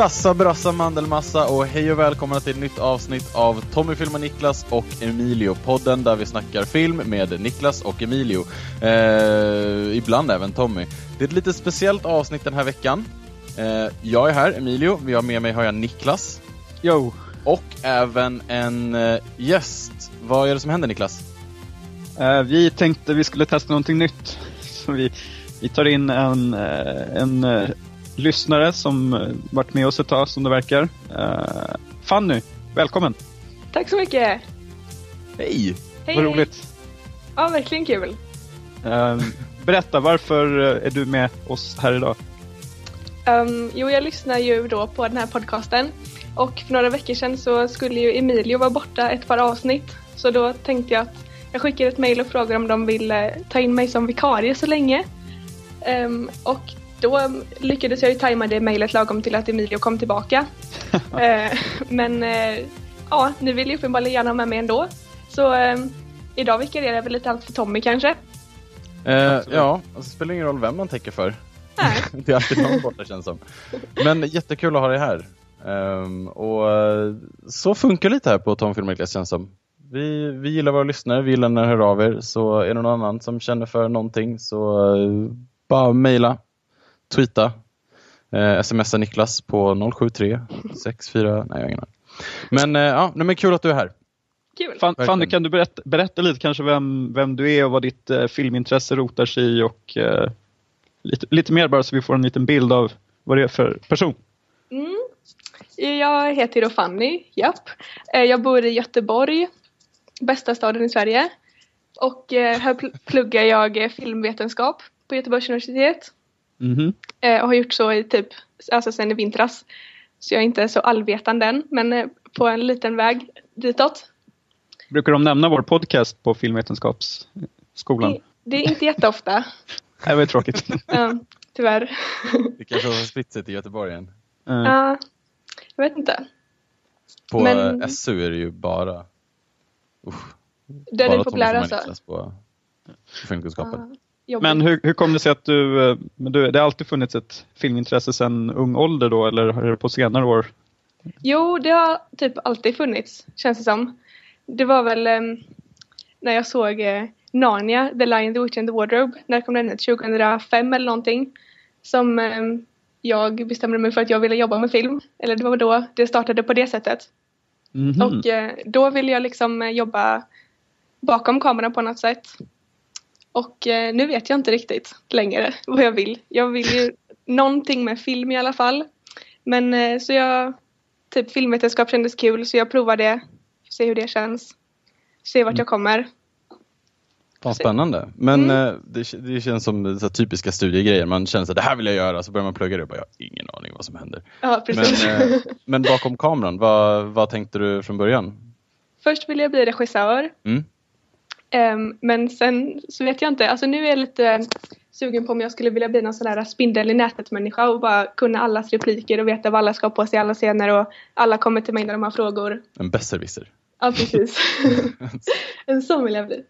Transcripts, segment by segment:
Sassa brassa mandelmassa och hej och välkomna till ett nytt avsnitt av Tommy filmar Niklas och Emilio-podden där vi snackar film med Niklas och Emilio. Eh, ibland även Tommy. Det är ett lite speciellt avsnitt den här veckan. Eh, jag är här, Emilio. Vi har med mig har jag Niklas. Jo. Och även en eh, gäst. Vad är det som händer Niklas? Uh, vi tänkte vi skulle testa någonting nytt. Så vi, vi tar in en, uh, en uh, lyssnare som varit med oss ett tag som det verkar. Fanny, välkommen! Tack så mycket! Hej! Hej! Vad roligt! Ja, verkligen kul! berätta, varför är du med oss här idag? Um, jo, jag lyssnar ju då på den här podcasten och för några veckor sedan så skulle ju Emilio vara borta ett par avsnitt. Så då tänkte jag att jag skickar ett mail och frågar om de vill uh, ta in mig som vikarie så länge. Um, och då lyckades jag ju tajma det mejlet lagom till att Emilio kom tillbaka. uh, men uh, ja, nu vill jag uppenbarligen gärna ha med mig ändå. Så idag vikarierar jag väl lite allt för Tommy kanske. ja, alltså, det spelar ingen roll vem man täcker för. det är alltid någon borta känns som. Men jättekul att ha dig här. Um, och så funkar lite här på Tom Film känns som. Vi, vi gillar våra lyssnare, vi gillar när ni hör av er. Så är det någon annan som känner för någonting så uh, bara mejla, tweeta, uh, smsa Niklas på 073 64, nej jag har ingen aning. Men uh, ja, men kul att du är här. Kul. Fan, Fanny, kan du berätta, berätta, lite kanske vem, vem du är och vad ditt uh, filmintresse rotar sig i och uh, lite, lite mer bara så vi får en liten bild av vad det är för person. Mm. Jag heter då Fanny, japp. Jag bor i Göteborg bästa staden i Sverige. Och eh, här pluggar jag eh, filmvetenskap på Göteborgs universitet. Mm -hmm. och har gjort så i typ, alltså sen i vintras. Så jag är inte så allvetande än, men på en liten väg ditåt. Brukar de nämna vår podcast på filmvetenskapsskolan? Det, det är inte jätteofta. det var tråkigt. ja, tyvärr. Det kanske har spritt sig till Göteborg igen. Ja, jag vet inte. På men... SU är det ju bara Usch. Den är populär alltså? På filmkunskapen. Ah, men hur, hur kom det sig att du, eh, men du, det har alltid funnits ett filmintresse sedan ung ålder då eller är det på senare år? Jo, det har typ alltid funnits känns det som. Det var väl um, när jag såg uh, Narnia, The Lion, the Witch and the Wardrobe, när kom den ut? 2005 eller någonting. Som um, jag bestämde mig för att jag ville jobba med film. Eller det var då det startade på det sättet. Mm -hmm. Och eh, då vill jag liksom jobba bakom kameran på något sätt. Och eh, nu vet jag inte riktigt längre vad jag vill. Jag vill ju någonting med film i alla fall. Men eh, så jag, typ filmvetenskap kändes kul så jag provar det. Se hur det känns. Se vart mm. jag kommer. Fan spännande. Men mm. eh, det, det, känns som så typiska studiegrejer. Man känner att det här vill jag göra, så börjar man plugga det och bara, jag har ingen aning vad som händer. Ja, precis. Men, eh, men bakom kameran, vad, vad tänkte du från början? Först ville jag bli regissör. Mm. Um, men sen så vet jag inte, alltså nu är jag lite sugen på om jag skulle vilja bli någon sån där spindel i nätet människa och bara kunna allas repliker och veta vad alla ska ha på sig i alla scener och alla kommer till mig när de har frågor. En besserwisser. Ja, precis. en sån vill jag bli.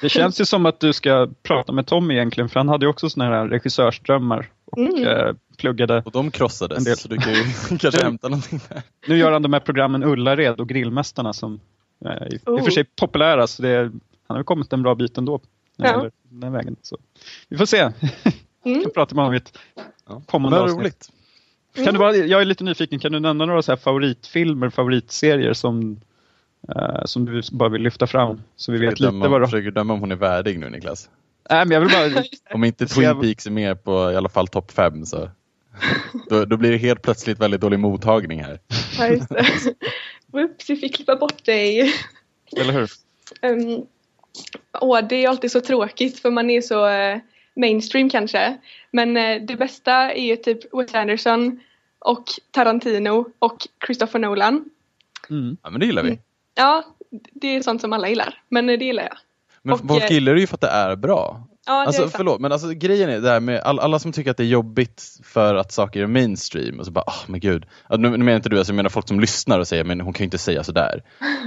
Det, känns ju som att du ska prata med Tom egentligen, för han hade ju också såna här regissörsdrömmar och mm. eh, pluggade. Och de krossades, en del. så du kan ju kanske hämta någonting där. Nu gör han de här programmen Ullared och Grillmästarna som eh, i, oh. i och för sig populära, så det, han har kommit en bra bit ändå. Ja. Den vägen. Så. Vi får se. Mm. kan prata med honom i ett ja. kommande avsnitt. Roligt. Kan du bara, jag är lite nyfiken, kan du nämna några så här favoritfilmer, favoritserier som Uh, som du bara vill lyfta fram. Så vi vet döma, lite vad du... Försöker döma om hon är värdig nu Niklas? Nej, men jag vill bara... om inte Twin Peaks är med på i alla fall topp fem så då, då, blir det helt plötsligt väldigt dålig mottagning här. Ja, just det. Whoops, vi fick klippa bort dig. Eller hur? Um, åh, det är alltid så tråkigt för man är så uh, mainstream kanske. Men uh, det bästa är ju typ Wes Anderson och Tarantino och Christopher Nolan. Mm. Ja, men det gillar vi. Mm. Ja, det är sånt som alla gillar. Men det gillar jag. Men och, folk eh, gillar det ju för att det är bra. Ja, alltså, förlåt, men alltså, grejen är det här med all, alla som tycker att det är jobbigt för att saker är mainstream och så bara, oh, men gud. nu, nu menar inte du, alltså, jag menar folk som lyssnar och säger, men hon kan ju inte säga sådär.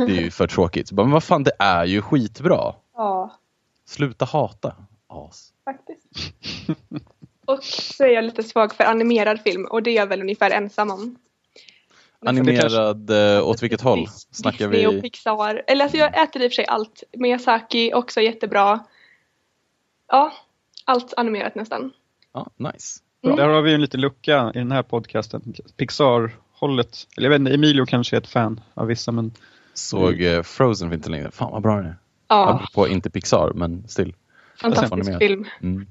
Det är ju för tråkigt. Så bara, men vad fan, det är ju skitbra. Ja. Sluta hata. As. Faktiskt. och så är jag lite svag för animerad film och det är jag väl ungefär ensam om. Animerad eh, åt vilket håll? Snackar Disney vi... och Pixar. Eller alltså jag äter i och för sig allt. Miyazaki också jättebra. Ja, allt animerat nästan. Ja, nice. Mm. Där har vi en liten lucka i den här podcasten. Pixar-hållet. Eller jag vet inte, Emilio kanske är ett fan av vissa men... Såg mm. Frozen för inte länge Fan vad bra det är. Ja. På inte Pixar men still. Fantastisk film. Mm.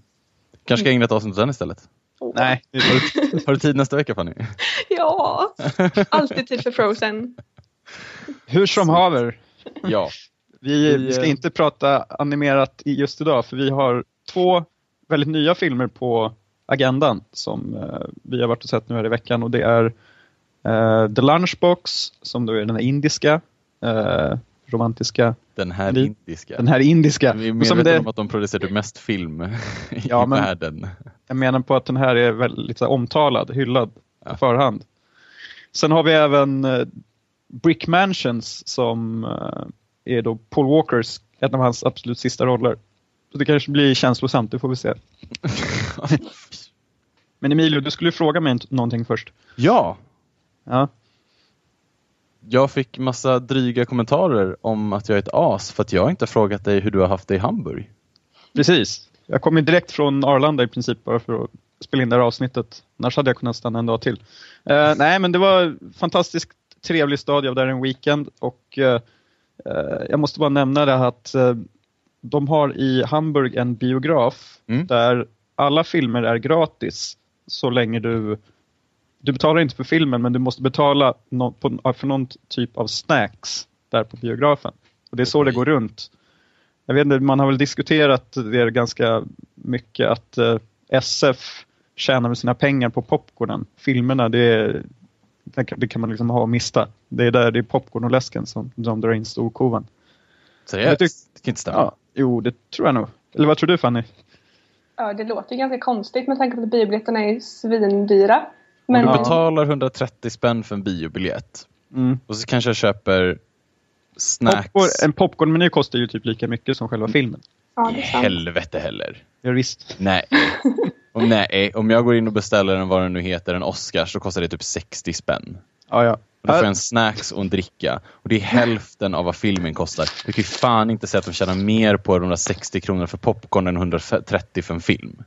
Kanske ska jag ägna ett avsnitt den istället. Oh. Nej. Har du, har du tid nästa vecka Fanny? Ja, alltid tid för Frozen. Hur som haver. Ja. Vi, vi ska eh, inte prata animerat just idag för vi har två väldigt nya filmer på agendan som uh, vi har varit och sett nu här i veckan och det är uh, The Lunchbox som då är den indiska romantiska den här den, indiska. Den här indiska. Vi är medvetna det... om att de producerar mest film i ja, men världen. Jag menar på att den här är väldigt omtalad, hyllad ja. på förhand. Sen har vi även Brick Mansions som är då Paul Walkers, en av hans absolut sista roller. Så det kanske blir känslosamt, det får vi se. Men Emilio, du skulle fråga mig någonting först. Ja. Ja. Jag fick massa dryga kommentarer om att jag är ett as för att jag inte frågat dig hur du har haft det i Hamburg. Precis. Jag kom direkt från Arlanda i princip bara för att spela in det här avsnittet. Annars hade jag kunnat stanna en dag till. Uh, nej, men det var fantastiskt trevlig stad. Jag var där en weekend och uh, jag måste bara nämna det att uh, de har i Hamburg en biograf mm. där alla filmer är gratis så länge du du betalar inte för filmen men du måste betala no på, för någon typ av snacks där på biografen. Och det är så det går runt. Jag vet inte, man har väl diskuterat det ganska mycket att eh, SF tjänar med sina pengar på popcornen. Filmerna, det, är, det kan man liksom ha och mista. Det är där det är popcorn och läsken som de drar in storkovan. Seriöst? Det kan inte stämma. Ja, jo, det tror jag nog. Eller vad tror du Fanny? Ja, det låter ju ganska konstigt med tanke på att biobiljetterna är svindyra. Men, Om du betalar 130 spänn för en biobiljett mm. och så kanske jag köper snacks. Popcorn, en popcornmeny kostar ju typ lika mycket som själva filmen. Ja, det är sant. Helvete heller. Ja, visst. Nej. Och nej, om jag går in och beställer en vad den nu heter, en Oscars, så kostar det typ 60 spänn. Ja, ja. Och då får jag en snacks och en dricka. Och det är hälften av vad filmen kostar. Du kan ju fan inte säga att de tjänar mer på de där 60 kronor för popcorn än 130 för en film.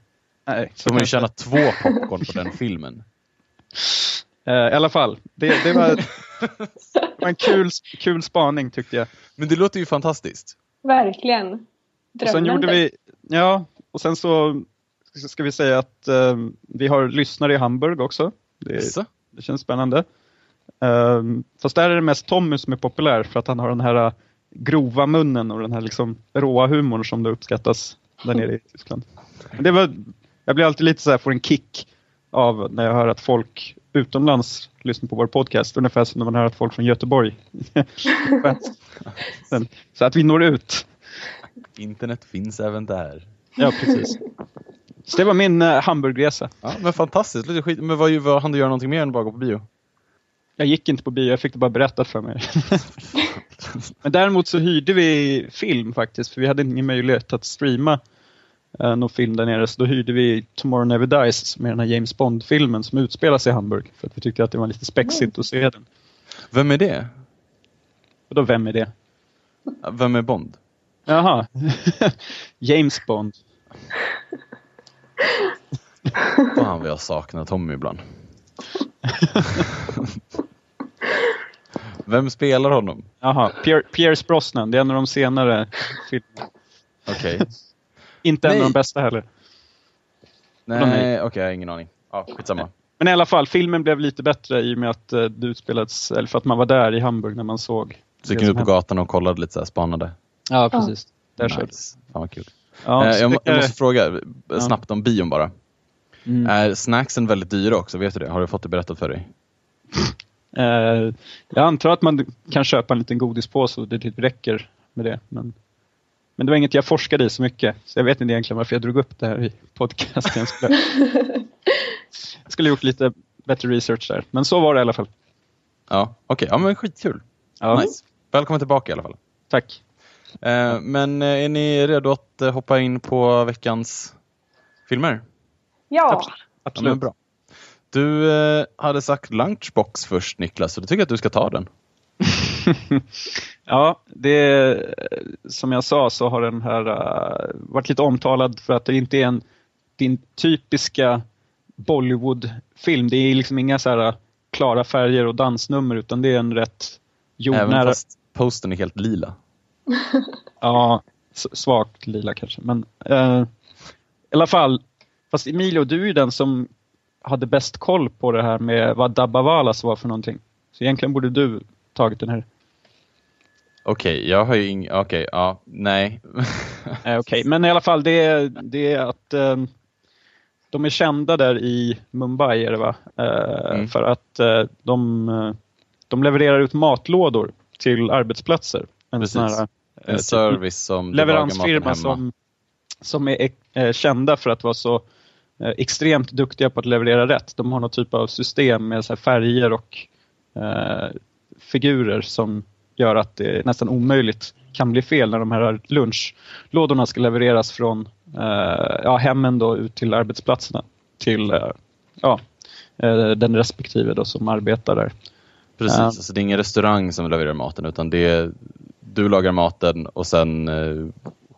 Nej. De har ju tjänat två popcorn på den filmen. Uh, I alla fall, det, det, var, det, var, en kul, kul spaning tyckte jag. Men det låter ju fantastiskt. Verkligen. Drömmen och sen gjorde vi, ja, och sen så ska vi säga att uh, vi har lyssnare i Hamburg också. Det, det känns spännande. Uh, fast där är det mest Tommy som är populär för att han har den här grova munnen och den här liksom råa humorn som det uppskattas där nere i Tyskland. Men det var, jag blir alltid lite så här, får en kick av när jag hör att folk utomlands lyssnar på vår podcast. Ungefär som när man hör att folk från Göteborg. så att vi når ut. Internet finns även där. Ja, precis. Så det var min uh, Hamburgresa. Ja, men fantastiskt. Lite skit. Men vad, vad hann du göra någonting mer än bara gå på bio? Jag gick inte på bio, jag fick det bara berättat för mig. men däremot så hyrde vi film faktiskt, för vi hade ingen möjlighet att streama eh, någon film där nere. Så då hyrde vi Tomorrow Never Dies med den här James Bond-filmen som utspelar sig i Hamburg. För att vi tyckte att det var lite spexigt att se den. Vem är det? Vadå vem är det? Vem är Bond? Jaha, James Bond. Fan vad jag saknar Tommy ibland. Vem spelar honom? Jaha, Pierce Brosnan. Det är en av de senare filmerna. Okej. Okay. Inte en av de bästa heller. Nej, okej, okay, jag har ingen aning. Ja, skitsamma. Men i alla fall, filmen blev lite bättre i och med att uh, det utspelades, eller för att man var där i Hamburg när man såg. Så gick ut på gatan och kollade lite så här, spanade? Ja, precis. Ja. Där nice. Fan vad kul. Ja, eh, jag, jag, måste fråga ja. snabbt om bion bara. Mm. Är snacksen väldigt dyra också? Vet du det? Har du fått det berättat för dig? Uh, jag antar att man kan köpa en liten godispåse och det typ räcker med det. Men men det var inget jag forskade i så mycket. Så jag vet inte egentligen varför jag drog upp det här i podcasten. Jag skulle, jag skulle gjort lite bättre research där. Men så var det i alla fall. Ja, okej. Okay. Ja, men skitkul. Ja. Nice. Välkommen tillbaka i alla fall. Tack. Eh, men eh, är ni redo att eh, hoppa in på veckans filmer? Ja. Absolut. Ja, bra. Du hade sagt lunchbox först Niklas, så då tycker jag att du ska ta den. ja, det som jag sa så har den här uh, varit lite omtalad för att det inte är en din typiska Bollywood-film. Det är liksom inga så här uh, klara färger och dansnummer utan det är en rätt jordnära... Även fast posten är helt lila. ja, svagt lila kanske. Men uh, i alla fall, fast Emilio, du är ju den som hade bäst koll på det här med vad Dabbawalas var för någonting. Så egentligen borde du tagit den här. Okej, okay, jag har ju ing... Okej, okay, ja, nej. Okej, okay. men i alla fall det är, det är att um, de är kända där i Mumbai är det va? Uh, mm. För att uh, de, de levererar ut matlådor till arbetsplatser. En Precis. Sån här, en typ service som leveransfirma som, som är kända för att vara så extremt duktiga på att leverera rätt. De har någon typ av system med så färger och eh, figurer som gör att det nästan omöjligt kan bli fel när de här lunchlådorna ska levereras från eh, ja, hemmen då ut till arbetsplatserna till eh, ja, eh, den respektive då som arbetar där. Precis, uh, alltså det är ingen restaurang som levererar maten utan det är du lagar maten och sen eh,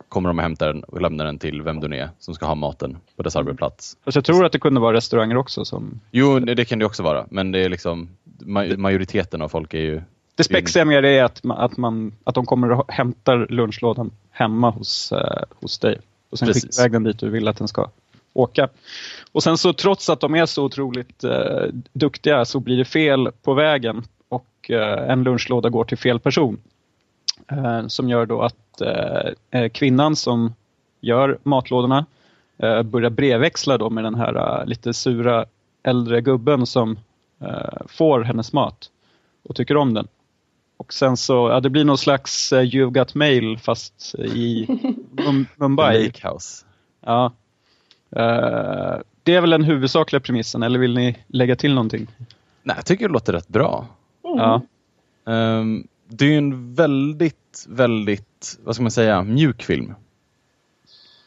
kommer de och hämtar den och lämnar den till vem du är som ska ha maten på dess arbetsplats. Fast jag tror att det kunde vara restauranger också som... Jo, det kan det också vara. Men det är liksom majoriteten av folk är ju... Det spexiga med det är att, att, man, att de kommer och hämtar lunchlådan hemma hos, eh, hos dig. Och sen skickar iväg den dit du vill att den ska åka. Och sen så trots att de är så otroligt eh, duktiga så blir det fel på vägen och eh, en lunchlåda går till fel person. Eh, som gör då att eh, eh, kvinnan som gör matlådorna börjar brevväxla då med den här lite sura äldre gubben som får hennes mat och tycker om den. Och sen så, ja det blir någon slags uh, You Got Mail fast i Mumbai. Lakehouse. Ja. Uh, det är väl den huvudsakliga premissen eller vill ni lägga till någonting? Nej, jag tycker det låter rätt bra. Mm. Ja. Um, det är ju en väldigt, väldigt, vad ska man säga, mjuk film.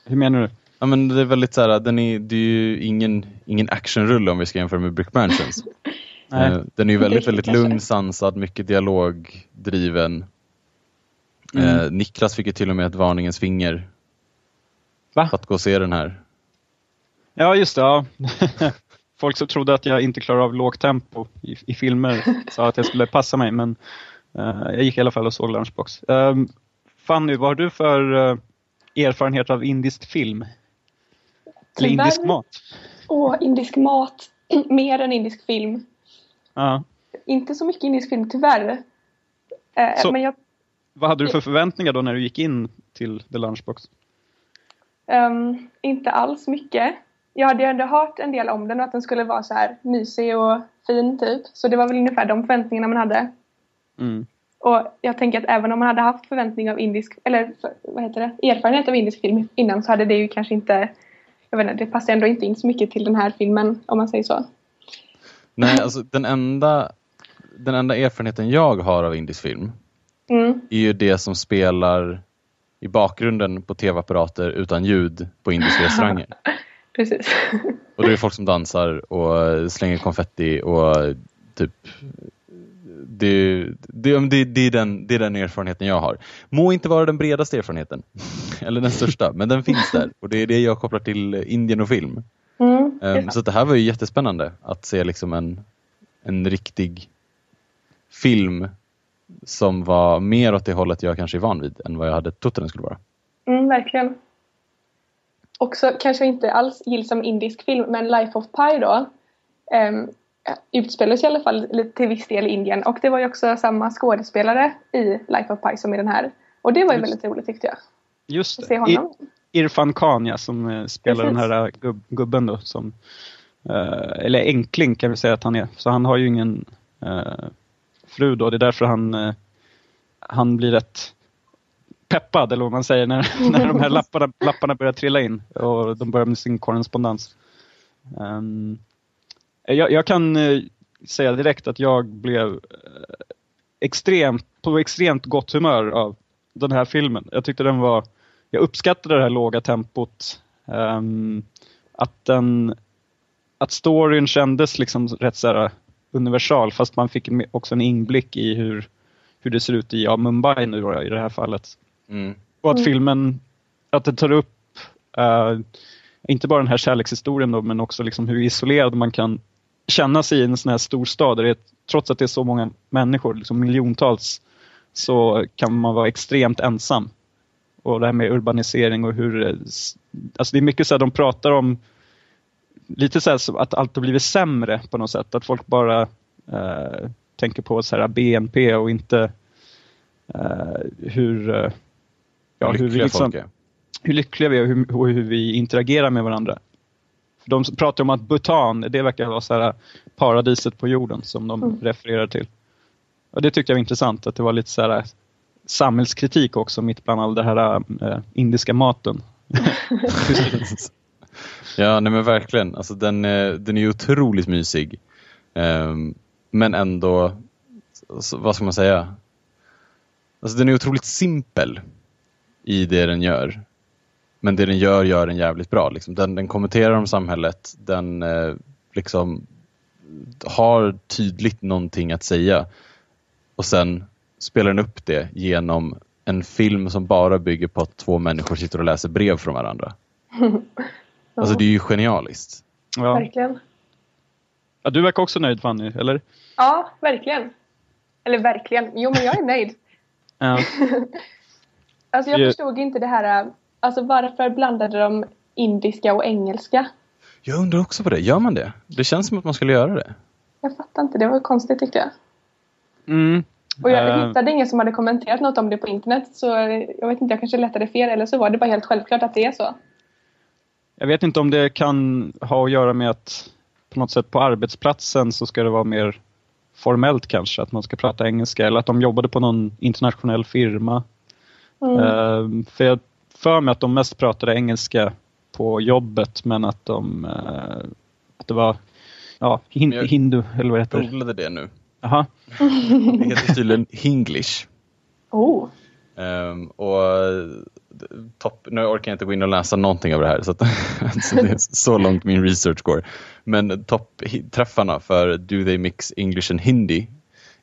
Hur menar du? Ja men det är väldigt så här, den är, det är ju ingen, ingen actionrulle om vi ska jämföra med Brick Mansions. uh, den är ju väldigt, väldigt lugn, sansad, mycket dialogdriven. Mm. Uh, Niklas fick ju till och med ett varningens finger. Va? För att gå och se den här. Ja, just det. Ja. Folk som trodde att jag inte klarar av lågt tempo i, i filmer sa att jag skulle passa mig, men jag gick i alla fall och såg Lunchbox. Um, Fanny, vad har du för uh, erfarenhet av indisk film? Eller indisk mat? Åh, indisk mat. Mer än indisk film. Ja. Inte så mycket indisk film, tyvärr. Uh, så, men jag... Vad hade du för förväntningar då när du gick in till The Lunchbox? Um, inte alls mycket jag hade ju ändå hört en del om den och att den skulle vara så här mysig och fin typ. Så det var väl ungefär de förväntningarna man hade. Mm. Och jag tänker att även om man hade haft förväntning av indisk, eller vad heter det, erfarenhet av indisk film innan så hade det ju kanske inte, jag vet inte, det passar ändå inte in så mycket till den här filmen om man säger så. Nej, alltså den enda, den enda erfarenheten jag har av indisk film mm. är ju det som spelar i bakgrunden på tv-apparater utan ljud på indiska restauranger. Precis. Och det är folk som dansar och slänger konfetti och typ det, det, det, det, är den, det är den erfarenheten jag har. Må inte vara den bredaste erfarenheten, eller den största, men den finns där. Och det är det jag kopplar till Indien och film. Mm, um, så det här var ju jättespännande att se liksom en, en riktig film som var mer åt det hållet jag kanske är van vid än vad jag hade trott att den skulle vara. Mm, verkligen också kanske inte alls gills som indisk film men Life of Pi då um, utspelar sig i alla fall till viss del i Indien och det var ju också samma skådespelare i Life of Pi som i den här. Och det var ju Just. väldigt roligt tyckte jag. Just det. Se honom. Irfan Khan ja, som uh, spelar Precis. den här uh, gubb gubben då som uh, eller enkling kan vi säga att han är. Så han har ju ingen fru då. Det är därför han han blir rätt peppad eller vad man säger när, när de här lapparna, lapparna börjar trilla in och de börjar med sin korrespondens. Um, jag, jag, kan uh, säga direkt att jag blev uh, extremt, på extremt gott humör av den här filmen. Jag tyckte den var, jag uppskattade det här låga tempot. Um, att den att storyn kändes liksom rätt så här universal fast man fick också en inblick i hur, hur det ser ut i ja, Mumbai nu då, i det här fallet. Mm. Och att Mm. filmen, att det tar upp eh, inte bara den här kärlekshistorien då, men också liksom hur isolerad man kan känna sig i en sån här stor stad. Där det, trots att det är så många människor, liksom miljontals, så kan man vara extremt ensam. Och det här med urbanisering och hur... eh, Alltså det är mycket så här, de pratar om lite så här att allt har blivit sämre på något sätt. Att folk bara eh, tänker på så här BNP och inte eh, hur, eh, ja, hur, vi liksom, hur lyckliga vi är och hur, och hur vi interagerar med varandra. För de pratar om att Bhutan, det verkar vara så här paradiset på jorden som de Mm. refererar till. Och det tyckte jag var intressant, att det var lite så här samhällskritik också mitt bland all den här eh, indiska maten. Ja, nej men verkligen. Alltså, den, eh, den är otroligt mysig. Ehm, men ändå, alltså, vad ska man säga? Alltså, den är otroligt simpel i det den gör. Men det den gör, gör den jävligt bra. Liksom. Den, den kommenterar om samhället. Den eh, liksom har tydligt någonting att säga. Och sen spelar den upp det genom en film som bara bygger på att två människor sitter och läser brev från varandra. Alltså det är ju genialiskt. Ja. Verkligen. Ja, du verkar också nöjd Fanny, eller? Ja, verkligen. Eller verkligen. Jo, men jag är nöjd. Ja. Alltså jag förstod inte det här. Alltså varför blandade de indiska och engelska? Jag undrar också på det. Gör man det? Det känns som att man skulle göra det. Jag fattar inte. Det var konstigt tyckte jag. Mm. Och jag Eh, hittade ingen som hade kommenterat något om det på internet. Så jag vet inte, jag kanske letade fel. Eller så var det bara helt självklart att det är så. Jag vet inte om det kan ha att göra med att på något sätt på arbetsplatsen så ska det vara mer formellt kanske, att man ska prata engelska eller att de jobbade på någon internationell firma. Mm. Eh, för jag för mig att de mest pratade engelska på jobbet men att de eh, att det var ja, hin, jag- hindu eller vad det Jag heter. googlade det nu. Jaha. Det heter tydligen Hinglish. Oh. Ehm, och topp, nu orkar jag inte gå in och läsa någonting av det här så, att, så det är så långt min research går. Men toppträffarna för Do they mix English and Hindi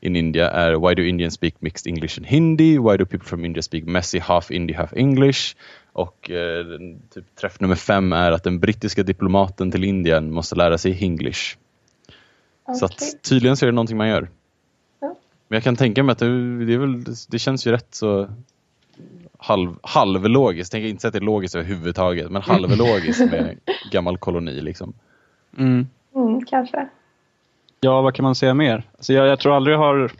in India är Why do Indians speak mixed English and Hindi? Why do people from India speak messy half Hindi half English? Och eh, typ, träff nummer fem är att den brittiska diplomaten till Indien måste lära sig Hinglish. Så Okej. att, tydligen så är det någonting man gör. Ja. Men jag kan tänka mig att det, det, är väl, det känns ju rätt så halv, halvlogiskt. Jag tänker inte säga att det är logiskt överhuvudtaget, men halvlogiskt med gammal koloni. Liksom. Mm. Mm, kanske. Ja, vad kan man säga mer? Alltså jag, jag tror aldrig jag har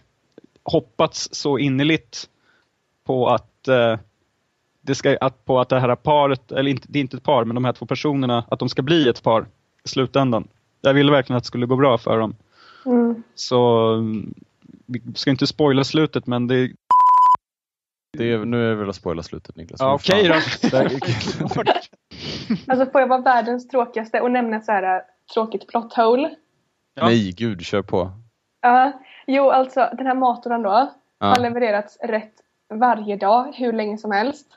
hoppats så innerligt på att eh, det ska, att, på att det här paret, eller inte, det är inte ett par, men de här två personerna, att de ska bli ett par i slutändan. Jag ville verkligen att det skulle gå bra för dem. Mm. Så vi ska inte spoila slutet, men det... Det är, nu är det väl att spoila slutet Niklas. Ja, Okej fan. då. Alltså får jag vara världens tråkigaste och nämna ett så här äh, tråkigt plot hole? Ja. Nej, gud, kör på. Ja, jo alltså den här motorn då Ja, har levererats rätt varje dag, hur länge som helst.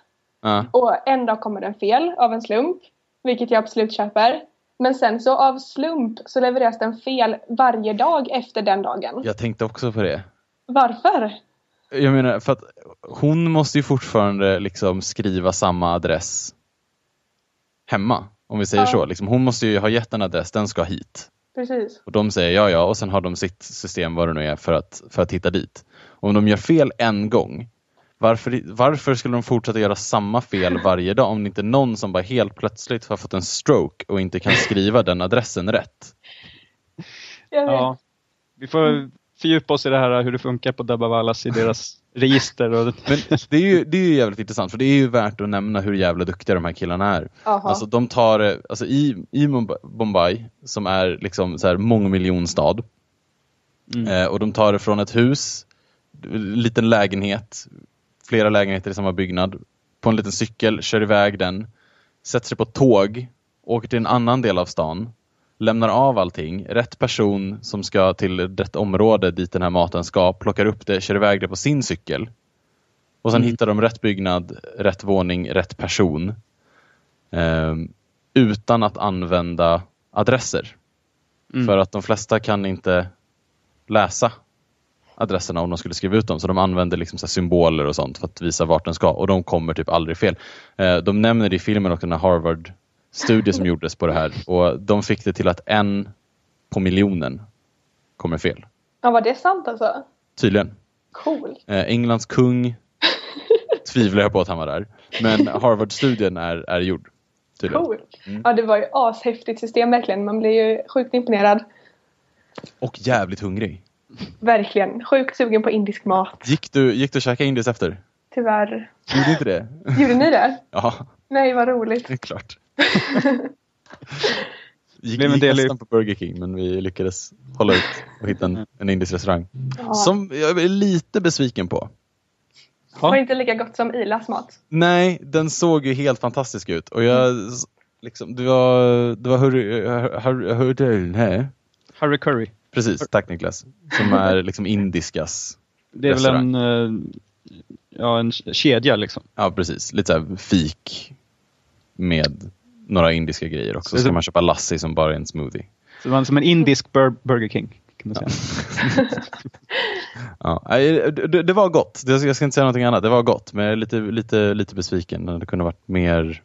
ja. Och en dag kommer den fel av en slump, vilket jag absolut köper. Men sen så av slump så levereras den fel varje dag efter den dagen. Jag tänkte också på det. Varför? Jag menar, för att hon måste ju fortfarande liksom skriva samma adress hemma. Om vi säger Ja. så. Liksom, hon måste ju ha gett en adress, den ska hit. Precis. Och de säger ja, ja och sen har de sitt system, vad det nu är, för att, för att hitta dit. Och om de gör fel en gång, varför, varför skulle de fortsätta göra samma fel varje dag om det inte är någon som bara helt plötsligt har fått en stroke och inte kan skriva den adressen rätt? Ja. Vi får fördjupa oss i det här hur det funkar på Dabbavallas i deras register. Och, Men det är, ju, det är ju jävligt intressant för det är ju värt att nämna hur jävla duktiga de här killarna är. Aha. Alltså de tar, alltså i, i Bombay som är liksom så här mångmiljonstad Mm. eh, och de tar det från ett hus, liten lägenhet, flera lägenheter i samma byggnad, på en liten cykel, kör iväg den, sätter sig på tåg, åker till en annan del av stan, lämnar av allting, rätt person som ska till rätt område dit den här maten ska, plockar upp det, kör iväg det på sin cykel. Och sen Mm. hittar de rätt byggnad, rätt våning, rätt person. Ehm, utan att använda adresser. Mm. För att de flesta kan inte läsa adresserna om de skulle skriva ut dem. Så de använder liksom symboler och sånt för att visa vart den ska och de kommer typ aldrig fel. Eh, de nämner det i filmen också, den här Harvard-studie som gjordes på det här och de fick det till att en på miljonen kommer fel. Ja, var det sant alltså? Tydligen. Cool. Eh, Englands kung tvivlar jag på att han var där. Men Harvard-studien är, är gjord. Tydligen. Cool. Mm. Ja, det var ju ashäftigt system verkligen. Man blir ju sjukt imponerad. Och jävligt hungrig. Verkligen. Sjukt sugen på indisk mat. Gick du, gick du och käkade indiskt efter? Tyvärr. Gjorde inte det? Gjorde ni det? ja. Nej, vad roligt. Det är klart. Gick, gick nästan på Burger King men vi lyckades hålla ut och hitta en, en indisk restaurang. Ja. Som jag är lite besviken på. Ha? Var inte lika gott som Ilas mat? Nej, den såg ju helt fantastisk ut. Och jag, mm. liksom, det var, det var Hurry, hurry, hurry, Harry Curry. Precis, tack Niklas. Som är liksom indiskas Det är restaurang. väl en, eh, ja, en kedja liksom. Ja, precis. Lite såhär fik med några indiska grejer också. Så ska man köpa lassi som bara är en smoothie. Så man som en indisk bur Burger King kan man säga. Ja. ja det, det, var gott. Jag ska inte säga någonting annat. Det var gott, men jag är lite, lite, lite besviken. Det kunde varit mer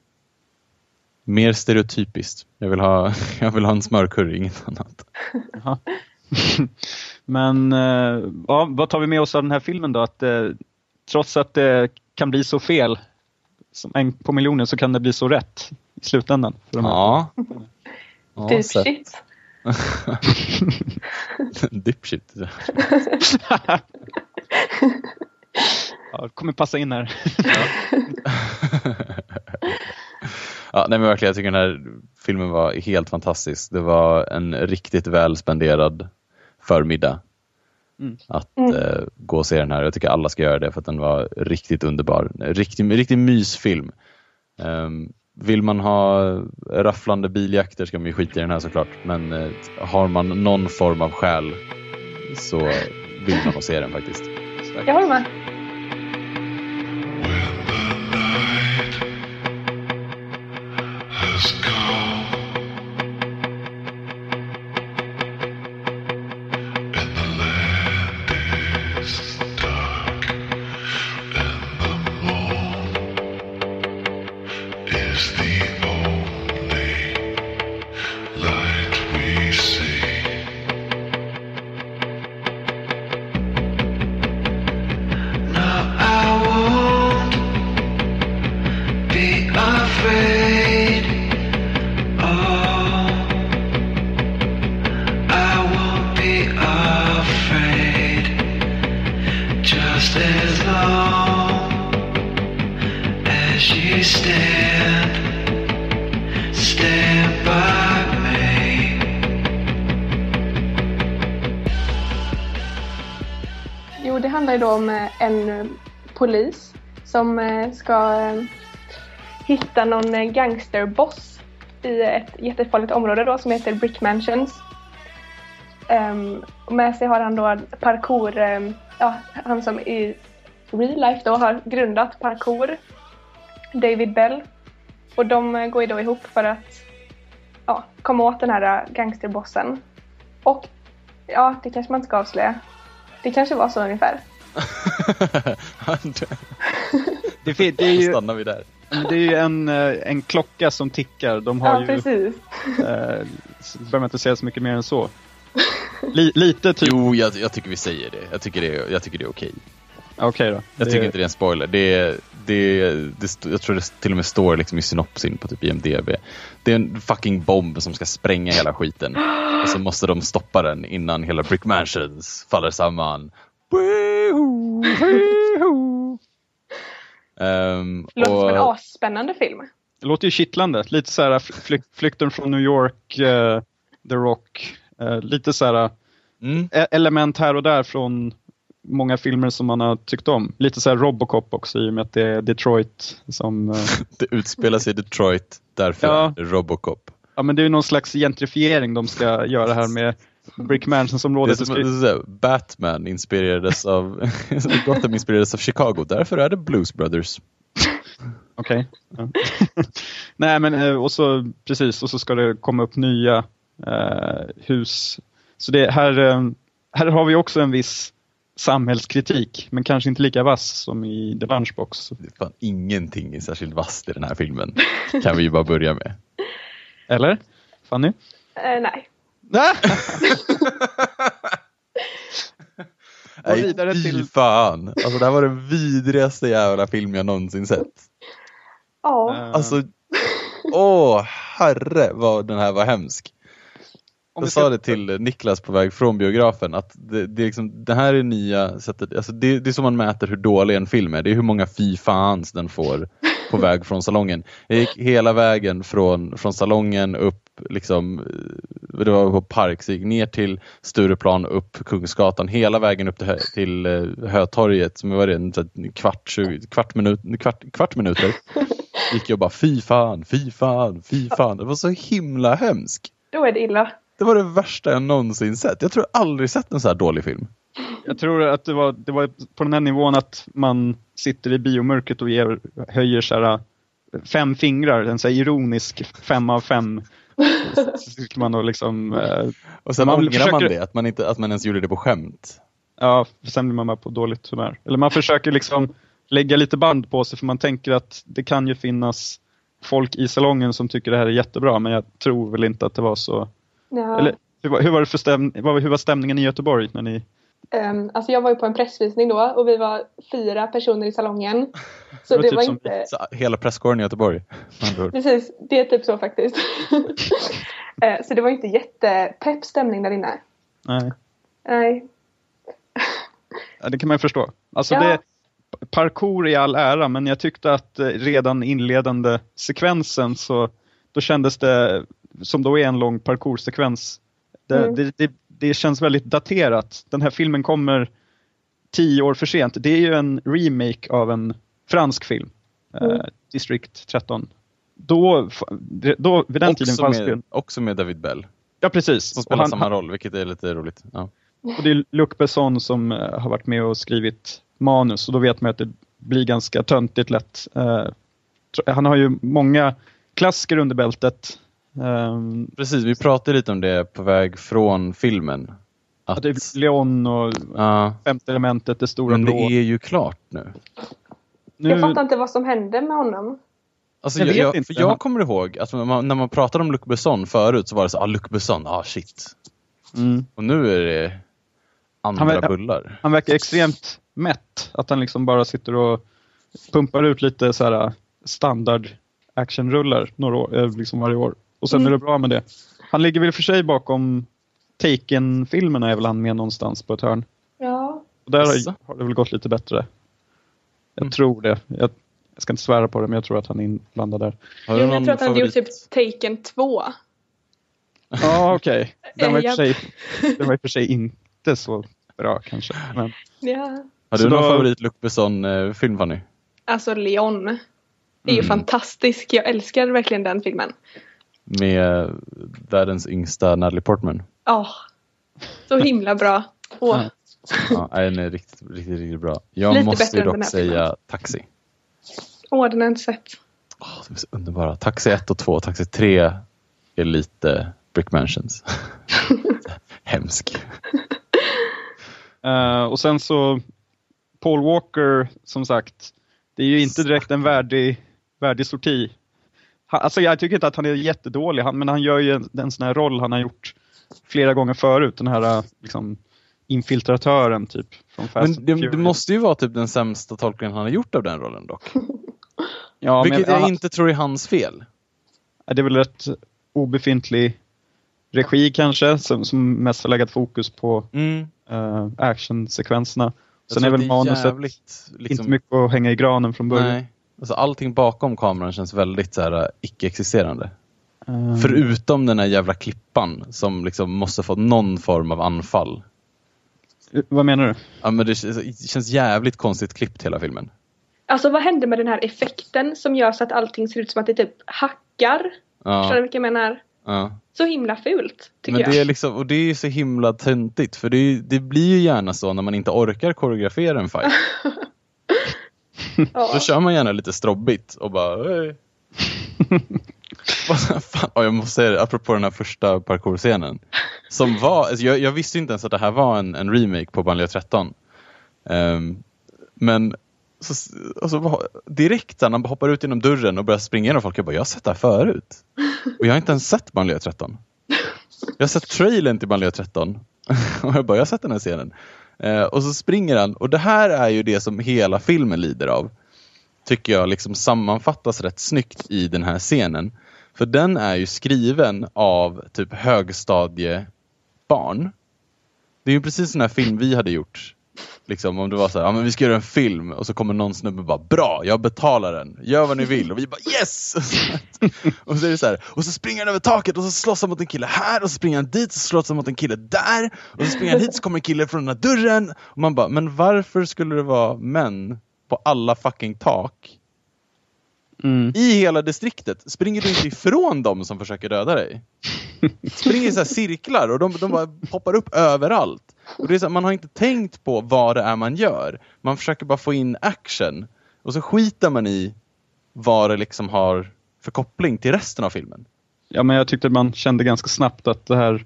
mer stereotypiskt. Jag vill ha, jag vill ha en smörkurry, inget annat. Men eh, ja, vad tar vi med oss av den här filmen då? Att eh, trots att det kan bli så fel som en på miljonen så kan det bli så rätt i slutändan. För de ja. ja Dipshit. Dipshit. ja, det kommer passa in här. ja, nej men verkligen, jag tycker den här filmen var helt fantastisk. Det var en riktigt väl spenderad förmiddag mm. att mm. Eh, gå och se den här. Jag tycker alla ska göra det för att den var riktigt underbar. Riktig, riktig mysfilm. Um, vill man ha rafflande biljakter ska man ju skita i den här såklart. Men eh, har man någon form av själ så vill man nog se den faktiskt. Jag håller med. Eh, eh, polis som eh, ska hitta någon gangsterboss i ett jättefarligt område då som heter Brick Mansions. Um, med sig har han då parkour, um, ja, han som i real life då har grundat parkour, David Bell. Och de går ju då ihop för att ja, komma åt den här gangsterbossen. Och ja, det kanske man inte ska avslöja. Det kanske var så ungefär det, det är ju, stannar vi där. Det är ju en, eh, en klocka som tickar. De har ja, ju, precis. Eh, behöver man inte säga så mycket mer än så. Li, lite typ... Jo, jag, jag, tycker vi säger det. Jag tycker det, jag tycker det är okej. Okej okay då. Jag det... tycker inte det är en spoiler. Det, det, det, jag tror det till och med står liksom i synopsin på typ IMDB. Det är en fucking bomb som ska spränga hela skiten. Och så måste de stoppa den innan hela Brick Mansions faller samman. Um, låter och... som en asspännande film. Det låter ju kittlande. Lite så här flyk, Flykten från New York, uh, The Rock. Uh, lite så här mm. E- element här och där från många filmer som man har tyckt om. Lite så här Robocop också i och med att det är Detroit som... Uh... det utspelar sig i Detroit, därför ja. Robocop. Ja men det är någon slags gentrifiering de ska göra här med Brick Mansions-området. Batman inspirerades av Gotham inspirerades av Chicago, därför är det Blues Brothers. Okej. Okay. Nej men eh, och så precis och så ska det komma upp nya eh, hus. Så det här, eh, här har vi också en viss samhällskritik, men kanske inte lika vass som i The Lunchbox. Det fan ingenting är särskilt vasst i den här filmen. Kan vi ju bara börja med. Eller? Fanny? Uh, nej. Nej, vidare fy till... fan. Alltså det här var den vidrigaste jävla film jag någonsin sett. Ja. Uh. Alltså, åh herre vad den här var hemsk. Jag sa det till Niklas på väg från biografen att det, det, är liksom, det här är nya sättet, alltså det, det är som man mäter hur dålig en film är. Det är hur många fy fans den får på väg från salongen. Jag gick hela vägen från, från salongen upp liksom, eh, det var på Park, så gick ner till Stureplan, upp Kungsgatan, hela vägen upp till, till uh, Hötorget som var det, en kvart, 20, kvart, minut, kvart, kvart minuter. Gick jag bara fy fan, fy fan, fy fan. Det var så himla hemskt. Då är det illa. Det var det värsta jag någonsin sett. Jag tror jag aldrig sett en så här dålig film. Jag tror att det var, det var på den här nivån att man sitter i biomörkret och ger, höjer så här, fem fingrar, en så här ironisk fem av fem. Så man då liksom, eh, och sen man ångrar försöker... man det, att man, inte, att man ens gjorde det på skämt. Ja, sen blir man bara på dåligt humör. Eller man försöker liksom lägga lite band på sig för man tänker att det kan ju finnas folk i salongen som tycker det här är jättebra men jag tror väl inte att det var så Ja. Eller, hur, var, hur, var det för stäm, hur var stämningen i Göteborg? När ni... Um, alltså jag var ju på en pressvisning då och vi var fyra personer i salongen. Så det, det typ var inte... Så, hela presskåren i Göteborg? Precis, det är typ så faktiskt. uh, så det var inte jättepepp stämning där inne. Nej. Nej. ja, det kan man ju förstå. Alltså ja. det, parkour i all ära men jag tyckte att eh, redan inledande sekvensen så då kändes det som då är en lång parkoursekvens. Det, mm. det, det, det, känns väldigt daterat. Den här filmen kommer tio år för sent. Det är ju en remake av en fransk film, eh, mm. eh, District 13. Då, då vid den också tiden fanns med, Också med David Bell. Ja, precis. Som spelar han, samma roll, vilket är lite roligt. Ja. Och det är Luc Besson som uh, har varit med och skrivit manus och då vet man att det blir ganska töntigt lätt. Uh, han har ju många klassiker under bältet. Um, Precis, vi pratade lite om det på väg från filmen. Att, det är Leon och uh, Femte elementet, det stora men blå. Men det är ju klart nu. nu. Jag fattar inte vad som hände med honom. Alltså, jag, jag, för jag kommer ihåg att man, när man pratade om Luc Besson förut så var det så, ah Luc Besson, ah shit. Mm. Och nu är det andra han, bullar. Han verkar extremt mätt. Att han liksom bara sitter och pumpar ut lite så här standard actionrullar några år, eh, liksom varje år. Och sen mm. är det bra med det. Han ligger väl för sig bakom Taken-filmerna är väl han med någonstans på ett hörn. Ja. Och där har, har det väl gått lite bättre. Jag mm. tror det. Jag, jag, ska inte svära på det men jag tror att han är inblandad där. Jag tror att han gjort typ Taken 2. Ja okej. Okay. Den, var i den var i och för sig inte så bra kanske. Men... Ja. Har du så någon då... favorit Luc Besson-film Fanny? Alltså Leon. Det är ju mm. fantastisk. Jag älskar verkligen den filmen med världens yngsta Natalie Portman. Ja, oh, så himla bra. Oh. Ja, den är riktigt, riktigt, riktigt bra. Jag Lite måste ju dock säga filmen. Taxi. Åh, oh, den har jag inte sett. Oh, de är så underbara. Taxi 1 och 2, Taxi 3 är lite Brick Mansions. Hemsk. Uh, och sen så Paul Walker, som sagt, det är ju inte direkt en värdig, värdig sorti Alltså jag tycker inte att han är jättedålig, han, men han gör ju en, en sån här roll han har gjort flera gånger förut. Den här liksom, infiltratören typ. Från Fast men det, det, måste ju vara typ den sämsta tolkningen han har gjort av den rollen dock. ja, Vilket men, jag han, inte tror är hans fel. Det är väl rätt obefintlig regi kanske som, som mest har legat fokus på mm. uh, actionsekvenserna. Sen är väl manuset jävligt, liksom... inte mycket att hänga i granen från början. Nej. Alltså allting bakom kameran känns väldigt så här äh, icke-existerande. Mm. Förutom den här jävla klippan som liksom måste få någon form av anfall. Vad menar du? Ja, men det känns jävligt konstigt klippt hela filmen. Alltså vad hände med den här effekten som gör så att allting ser ut som att det typ hackar? Ja. Förstår du vilka jag menar? Ja. Så himla fult, tycker men jag. Det är liksom, och det är så himla töntigt för det, det blir ju gärna så när man inte orkar koreografera en fight. Då kör man gärna lite strobbigt och bara... Hey. fan, jag måste säga det, apropå den här första parkourscenen. Som var, alltså jag, jag, visste inte ens att det här var en, en remake på Banlieue 13. Um, men så, alltså, direkt när han hoppar ut genom dörren och börjar springa genom folk, jag bara, jag har sett det här förut. Och jag har inte ens sett Banlieue 13. Jag har sett trailern till Banlieue 13. och jag bara, jag har sett den här scenen. Eh, och så springer han, och det här är ju det som hela filmen lider av. Tycker jag liksom sammanfattas rätt snyggt i den här scenen. För den är ju skriven av typ högstadiebarn. Det är ju precis sån här film vi hade gjort Liksom om det var så här, ja men vi ska göra en film. Och så kommer någon snubbe och bara bra, jag betalar den, gör vad ni vill. Och vi bara yes! och så är det så här, och så springer han över taket och så slåss han mot en kille här och så springer han dit och så slåss han mot en kille där och så springer han hit så kommer en kille från den här dörren. Och man bara, men varför skulle det vara män på alla fucking tak Mm. i hela distriktet. Springer du inte ifrån dem som försöker döda dig? Springer i så cirklar och de, de bara poppar upp överallt. Och det är så, man har inte tänkt på vad det är man gör. Man försöker bara få in action. Och så skiter man i vad det liksom har för koppling till resten av filmen. Ja, men jag tyckte man kände ganska snabbt att det här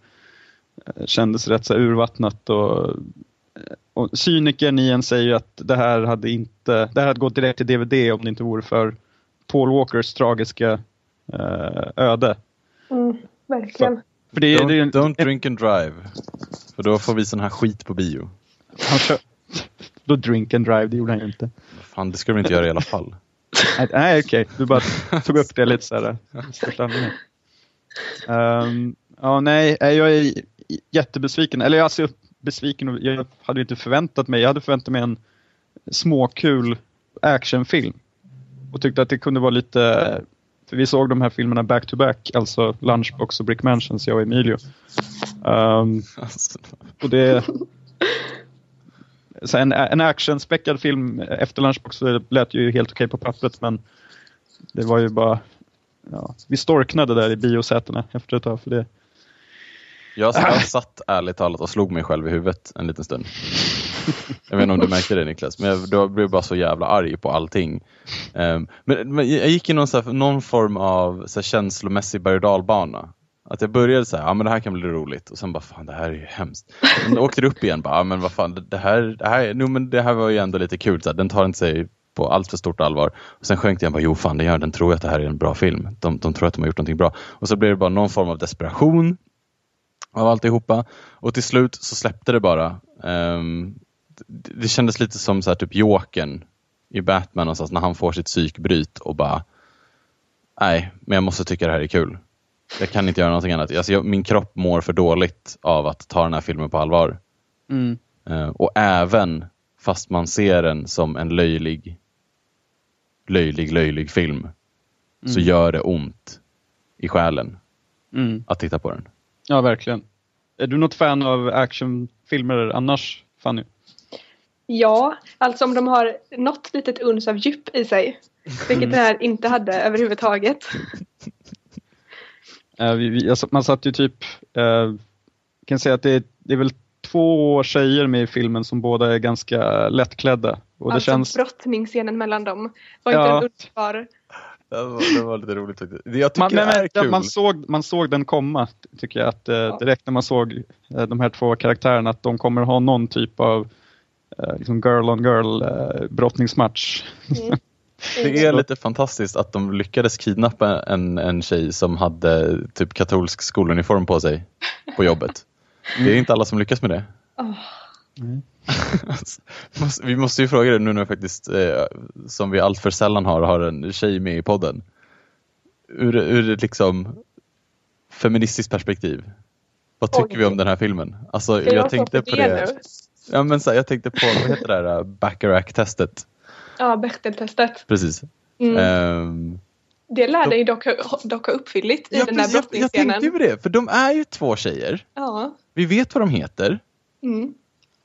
eh, kändes rätt så urvattnat och, eh, och cynikern i en säger att det här hade inte, det här hade gått direkt till DVD om det inte vore för Paul Walkers tragiska uh, öde. Mm, verkligen. Så, för det, don't, det, don't drink and drive. För då får vi sån här skit på bio. Han kör, då drink and drive, det gjorde han ju inte. Fan, det ska du inte göra i alla fall. Nej, okej. Okay. Du bara tog upp det lite såhär. Um, ja, nej, jag är jättebesviken. Eller alltså besviken. Jag hade inte förväntat mig. Jag hade förväntat mig en småkul actionfilm. Och tyckte att det kunde vara lite för vi såg de här filmerna back to back, alltså Lunchbox och Brick Mansions, jag och Emilio. Um, och det... Så en, en actionspäckad film efter Lunchbox lät ju helt okej okay på pappret men det var ju bara... Ja, vi storknade där i biosätena efter ett tag för det. Jag, jag satt ärligt talat och slog mig själv i huvudet en liten stund. Jag vet inte om du märkte det Niklas, men jag, då blev bara så jävla arg på allting. Um, men, men, jag gick i någon, så här, någon form av så här, känslomässig berg och dalbana. Att jag började säga, ja men det här kan bli roligt och sen bara, fan det här är ju hemskt. Och åkte det upp igen, bara, ja men vad fan, det här, det här, no, men det här var ju ändå lite kul, så här, den tar inte sig på allt för stort allvar. Och sen sjönk det igen, bara, jo fan det gör den, tror att det här är en bra film. De, de tror att de har gjort någonting bra. Och så blev det bara någon form av desperation av alltihopa. Och till slut så släppte det bara. Um, det kändes lite som så här, typ Jokern i Batman någonstans när han får sitt psykbryt och bara nej, men jag måste tycka det här är kul. Jag kan inte göra någonting annat. Alltså, jag, min kropp mår för dåligt av att ta den här filmen på allvar. Mm. Uh, och även fast man ser den som en löjlig löjlig, löjlig film mm. så gör det ont i själen mm. att titta på den. Ja, verkligen. Är du något fan av actionfilmer annars, Fanny? Ja, alltså om de har något litet uns av djup i sig. Vilket den här inte hade överhuvudtaget. Uh, vi, vi, alltså, man satt ju typ, uh, kan säga att det är, det är väl två tjejer med i filmen som båda är ganska lättklädda. Och alltså känns... brottningsscenen mellan dem var inte ja. en underbar det var, det var lite roligt faktiskt. Jag tycker man, det är kul. Man såg, man såg den komma, tycker jag. Att, eh, direkt när man såg eh, de här två karaktärerna, att de kommer ha någon typ av eh, liksom girl on girl eh, brottningsmatch. Mm. Det är lite fantastiskt att de lyckades kidnappa en, en tjej som hade typ katolsk skoluniform på sig på jobbet. Det är inte alla som lyckas med det. Oh. Mm. Vi måste ju fråga dig nu när faktiskt, eh, som vi allt för sällan har, har en tjej med i podden. Ur, ur ett liksom feministiskt perspektiv. Vad tycker Oj. vi om den här filmen? Alltså, jag, jag tänkte på det. det ja, men så, jag tänkte på, vad heter det där, Bacharach-testet? Ja, Bechdel-testet. Precis. Mm. Um, det lär dig dock, dock ha uppfyllt i ja, den där brottningsscenen. Jag, jag tänkte ju det, för de är ju två tjejer. Ja. Vi vet vad de heter. Mm.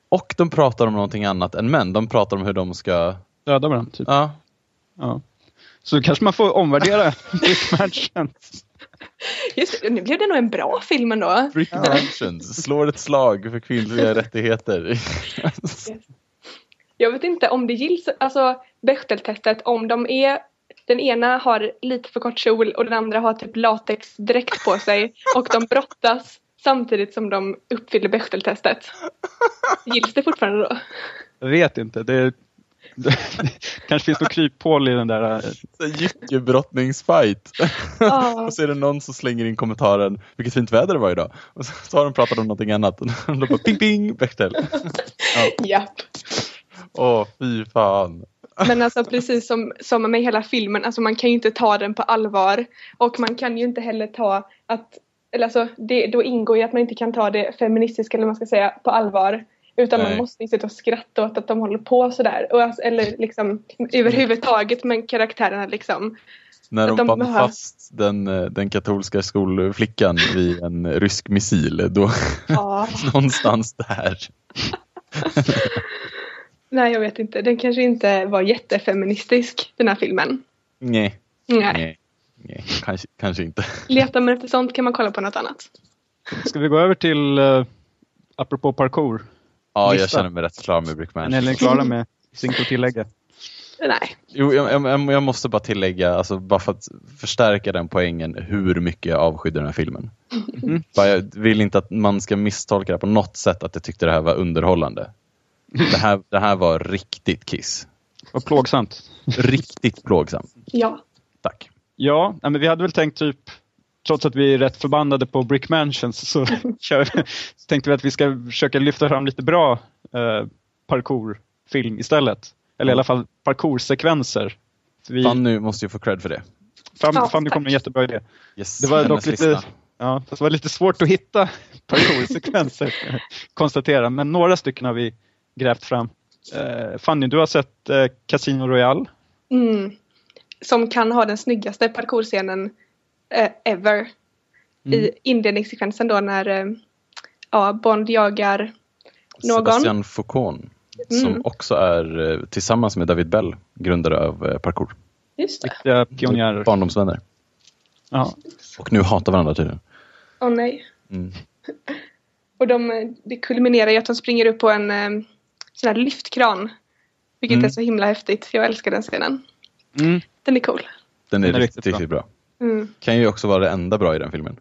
Och de pratar om någonting annat än män. De pratar om hur de ska... Döda varandra, typ. Ja. ja. Så kanske man får omvärdera matchen. Just det, nu blev det nog en bra film ändå. Brick ja. Mansions slår ett slag för kvinnliga rättigheter. Jag vet inte om det gills, alltså Bechteltestet, om de är den ena har lite för kort kjol och den andra har typ latexdräkt på sig och de brottas samtidigt som de uppfyller Bechteltestet. Gills det fortfarande då? Jag vet inte. Det, det kanske finns något kryphål i den där. Jyckebrottningsfight. Oh. och så är det någon som slänger in kommentaren vilket fint väder det var idag. Och så, så har de pratat om någonting annat. Och då bara ping ping Bechtel. Ja. Japp. Åh, fy fan. Men alltså precis som, som med hela filmen, alltså man kan ju inte ta den på allvar. Och man kan ju inte heller ta att, eller alltså det, då ingår ju att man inte kan ta det feministiska eller man ska säga på allvar. Utan Nej. man måste sitta och skratta åt att de håller på sådär. Och alltså, eller liksom överhuvudtaget med karaktärerna liksom. När de, de band har... fast den, den katolska skolflickan vid en rysk missil, då ja. någonstans där. Nej, jag vet inte. Den kanske inte var jättefeministisk, den här filmen. Nej. Nej. Nej. Nej. Kanske, kanske inte. Letar man efter sånt kan man kolla på något annat. Ska vi gå över till, uh, apropå parkour? Ja, Lista. jag känner mig rätt klar med Brickman. Är ni klara med Cinco-tillägget? Nej. Jo, jag, jag, jag, måste bara tillägga, alltså, bara för att förstärka den poängen, hur mycket jag avskydde den här filmen. Mm. jag vill inte att man ska misstolka det på något sätt att jag tyckte det här var underhållande. Det här, det här var riktigt kiss. Vad plågsamt. Riktigt plågsamt. Ja. Tack. Ja, men vi hade väl tänkt typ trots att vi är rätt förbannade på Brick Mansions så, så tänkte vi att vi ska försöka lyfta fram lite bra eh, parkourfilm istället. Eller i alla fall parkoursekvenser. Vi... Fanny måste ju få cred för det. Fan, ja, kom med en jättebra idé. Yes, det var dock lite, ja, det var lite svårt att hitta parkoursekvenser, konstatera. Men några stycken har vi grävt fram. Eh, Fanny, du har sett eh, Casino Royale. Mm. Som kan ha den snyggaste parkourscenen eh, ever. Mm. I inledningssekvensen då när eh, ja, Bond jagar någon. Sebastian Foucault. Mm. Som också är eh, tillsammans med David Bell grundare av eh, parkour. Just det. Pionjärer. Barndomsvänner. Ja. Och nu hatar varandra tydligen. Åh oh, nej. Mm. Och de, det kulminerar i att de springer upp på en eh, sån här lyftkran. Vilket mm. är så himla häftigt. Jag älskar den scenen. Mm. Den är cool. Den är, den är riktigt, riktigt bra. bra. Mm. Kan ju också vara det enda bra i den filmen.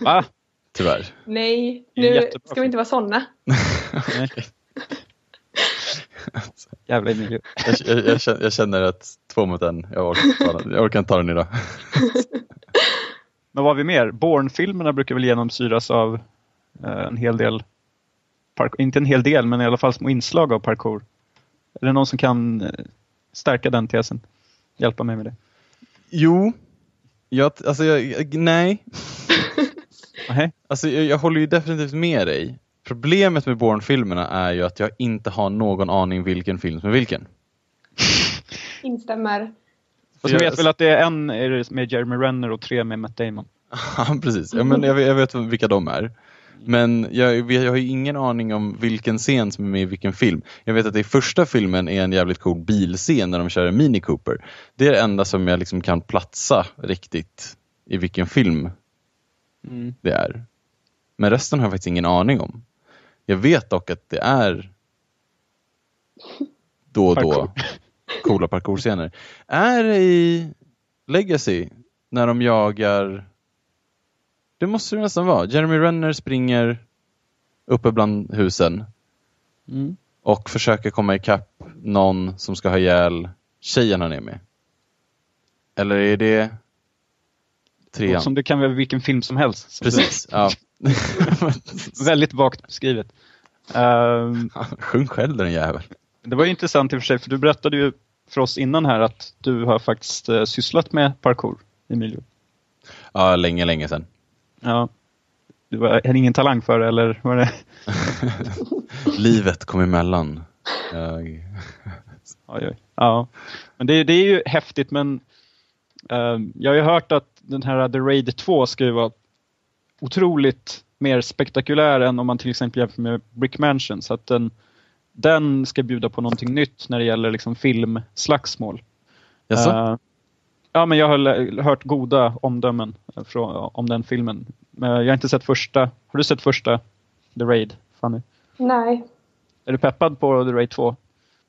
Va? Tyvärr. Nej, nu ska vi inte vara sådana. Jävla. Jag, jag, jag, känner, jag, känner att två mot en, jag orkar, jag orkar inte ta den idag. Men vad har vi mer? Bourne-filmerna brukar väl genomsyras av eh, en hel del, park, inte en hel del, men i alla fall små inslag av parkour. Är det någon som kan eh, stärka den tesen? Hjälpa mig med det? Jo, jag, alltså jag, nej. alltså jag, jag håller ju definitivt med dig. Problemet med Bourne-filmerna är ju att jag inte har någon aning vilken film som är vilken. Instämmer. Fast jag vet väl att det är en med Jeremy Renner och tre med Matt Damon. Ja, precis. Ja, men jag, vet, jag vet vilka de är. Men jag, jag har ju ingen aning om vilken scen som är med i vilken film. Jag vet att i första filmen är en jävligt cool bilscen när de kör en Mini Cooper. Det är det enda som jag liksom kan platsa riktigt i vilken film mm. det är. Men resten har jag faktiskt ingen aning om. Jag vet dock att det är då och då coola parkourscener. Är det i Legacy när de jagar det måste det nästan vara. Jeremy Renner springer uppe bland husen mm. och försöker komma ikapp någon som ska ha ihjäl tjejen han är med. Eller är det trean? Som det kan vara vilken film som helst. Precis, ja. Väldigt vagt beskrivet. Um, Sjung själv den jävel. Det var intressant i och för sig, för du berättade ju för oss innan här att du har faktiskt uh, sysslat med parkour, Emilio. Ja, länge, länge sedan. Ja. Du hade ingen talang för det, eller var det? Livet kom emellan. Jag... Oj, oj. Ja, men det, det är ju häftigt, men uh, jag har ju hört att den här The Raid 2 ska ju vara otroligt mer spektakulär än om man till exempel jämför med Brick Mansion. Så att den, den ska bjuda på någonting nytt när det gäller liksom filmslagsmål. Uh, ja, men jag har hört goda omdömen från, om den filmen. Men jag har inte sett första. Har du sett första The Raid, Fanny? Nej. Är du peppad på The Raid 2?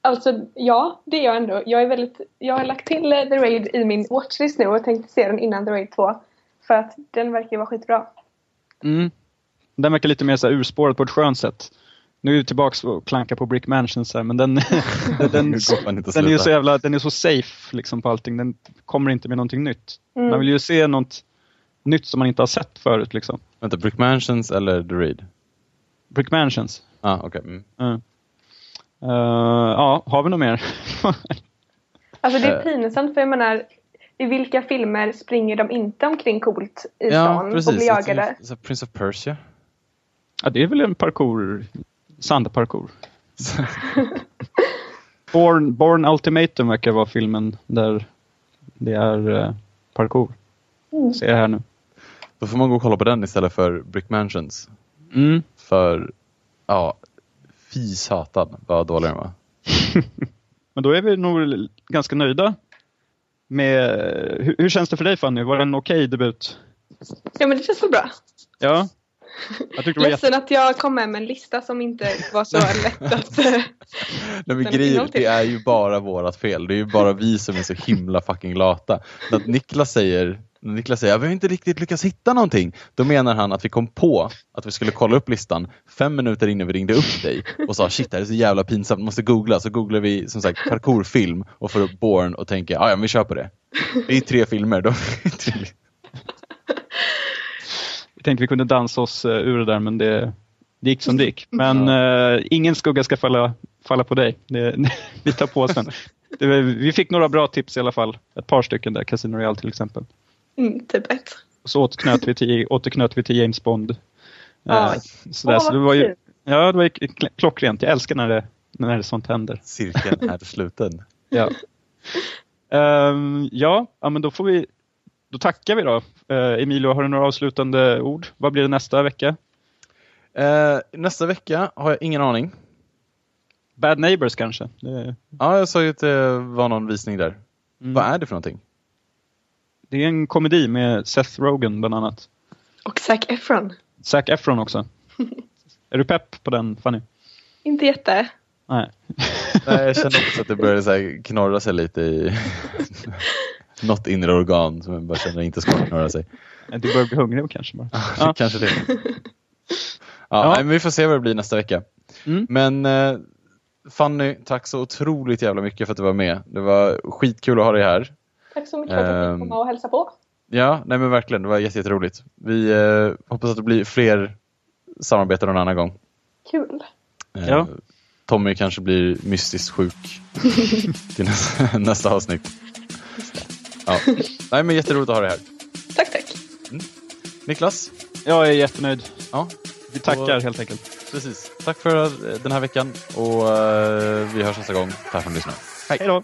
Alltså ja, det är jag ändå. Jag, är väldigt, jag har lagt till The Raid i min watchlist nu och tänkte se den innan The Raid 2. För att den verkar vara skitbra. Mm. Den verkar lite mer så här urspårad på ett skönt sätt. Nu är vi tillbaka och klankar på Brick Mansions här, men den, den, den, den är ju så jävla, den är så safe liksom på allting. Den kommer inte med någonting nytt. Mm. Man vill ju se något nytt som man inte har sett förut liksom. Vänta, Brick Mansions eller The Raid? Brick Mansions. Ah, okay. Mm. Uh. Uh, ja, har vi något mer? alltså det är eh. pinsamt för jag menar, i vilka filmer springer de inte omkring coolt i stan ja, och blir jagade? Så Prince of Persia? Ja, det är väl en parkour, sandparkour. Born, Born Ultimatum verkar vara filmen där det är uh, parkour. Mm. Ser jag här nu. Då får man gå och kolla på den istället för Brick Mansions. Mm. För, ja, fy satan vad dålig den var. Men då är vi nog ganska nöjda med... Hur, hur känns det för dig Fanny? Var det en okej okay debut? Ja men det känns så bra. Ja. Jag Ledsen jätte... att jag kom med med en lista som inte var så lätt att... Nej, men grejer, det är ju bara vårat fel. Det är ju bara vi som är så himla fucking lata. Att Niklas säger när Niklas säger att vi har inte riktigt lyckats hitta någonting, då menar han att vi kom på att vi skulle kolla upp listan fem minuter innan vi ringde upp dig och sa shit det här är så jävla pinsamt, måste googla. Så googlar vi som sagt parkourfilm och får upp Born och tänker ja, ja vi kör på det. Det är tre filmer. Då tänkte vi kunde dansa oss eh, ur det där men det, det gick som det gick. Men ja. uh, ingen skugga ska falla, falla på dig. Det, vi tar på oss den. Det, vi fick några bra tips i alla fall. Ett par stycken där, Casino Royale till exempel. Mm, typ ett. Så återknöt vi till, återknöt vi till James Bond. Ja. Uh, sådär, så det var ju, ja, det var ju klockrent. Jag älskar när det, när det sånt händer. Cirkeln är sluten. ja. Um, ja, ja, men då får vi då tackar vi då. Uh, Emilio, har du några avslutande ord? Vad blir det nästa vecka? Uh, nästa vecka har jag ingen aning. Bad Neighbors kanske? Ja, jag sa ju att det var någon visning där. Mm. Vad är det för någonting? Det är en komedi med Seth Rogen bland annat. Och Zac Efron. Zac Efron också. är du pepp på den Fanny? Inte jätte. Nej. Nej jag känner också att det började så här knorra sig lite i något inre organ som jag bara känner inte ska knorra sig. Du börjar bli hungrig kanske bara. ja. Kanske det. Ja, ja. men vi får se vad det blir nästa vecka. Mm. Men eh, Fanny, tack så otroligt jävla mycket för att du var med. Det var skitkul att ha dig här. Tack så mycket för att jag fick komma och hälsa på. Ja, nej men verkligen. Det var jätteroligt. Vi eh, hoppas att det blir fler samarbeten någon annan gång. Kul. Eh, ja. Tommy kanske blir mystiskt sjuk till nästa, nästa avsnitt. Ja. Nej men jätteroligt att ha dig här. Tack, tack. Mm. Niklas? Jag är jättenöjd. Ja. Vi tackar och, helt enkelt. Precis. Tack för den här veckan och uh, vi hörs nästa gång. Tack för att ni lyssnade. Hej då!